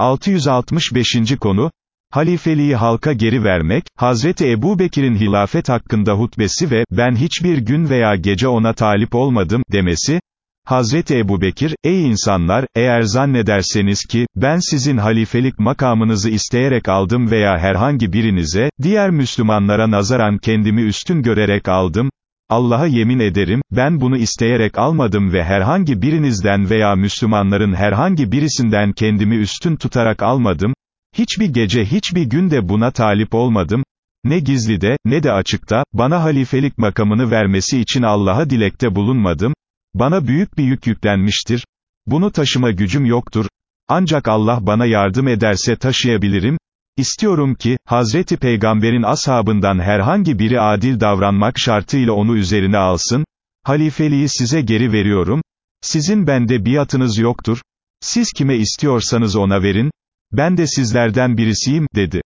665. konu, halifeliği halka geri vermek, Hazreti Ebu Bekir'in hilafet hakkında hutbesi ve, ben hiçbir gün veya gece ona talip olmadım, demesi, Hazreti Ebu Bekir, ey insanlar, eğer zannederseniz ki, ben sizin halifelik makamınızı isteyerek aldım veya herhangi birinize, diğer Müslümanlara nazaran kendimi üstün görerek aldım, Allah'a yemin ederim, ben bunu isteyerek almadım ve herhangi birinizden veya Müslümanların herhangi birisinden kendimi üstün tutarak almadım, hiçbir gece hiçbir günde buna talip olmadım, ne gizlide, ne de açıkta, bana halifelik makamını vermesi için Allah'a dilekte bulunmadım, bana büyük bir yük yüklenmiştir, bunu taşıma gücüm yoktur, ancak Allah bana yardım ederse taşıyabilirim, İstiyorum ki, Hazreti Peygamber'in ashabından herhangi biri adil davranmak şartıyla onu üzerine alsın, halifeliği size geri veriyorum, sizin bende biatınız yoktur, siz kime istiyorsanız ona verin, ben de sizlerden birisiyim, dedi.